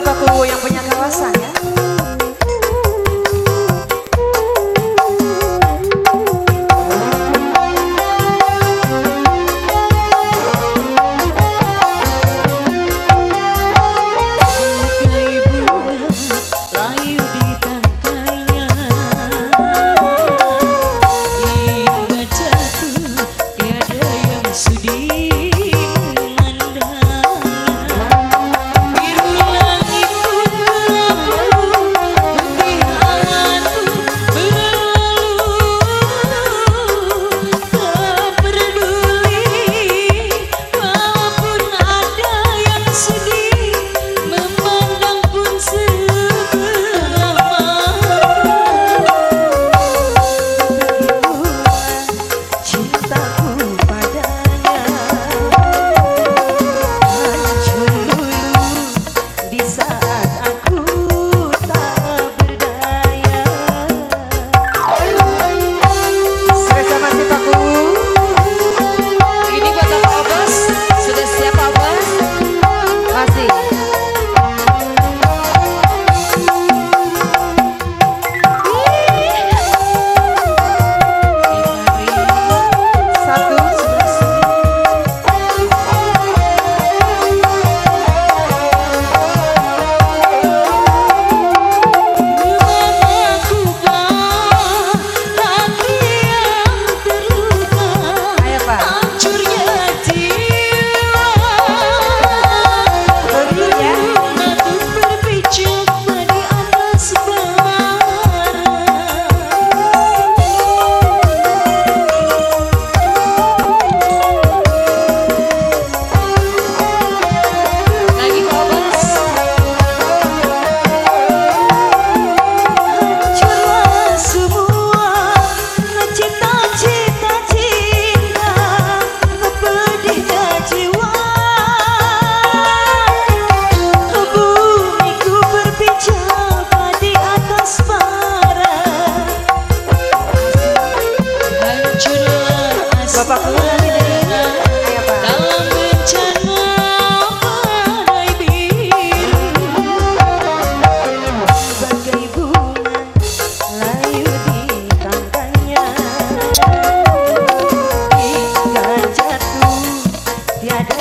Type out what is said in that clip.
Bapakku yang punya kawasan ya. Bapak keluar Pak. Dalam layu di tangkanya jatuh tiada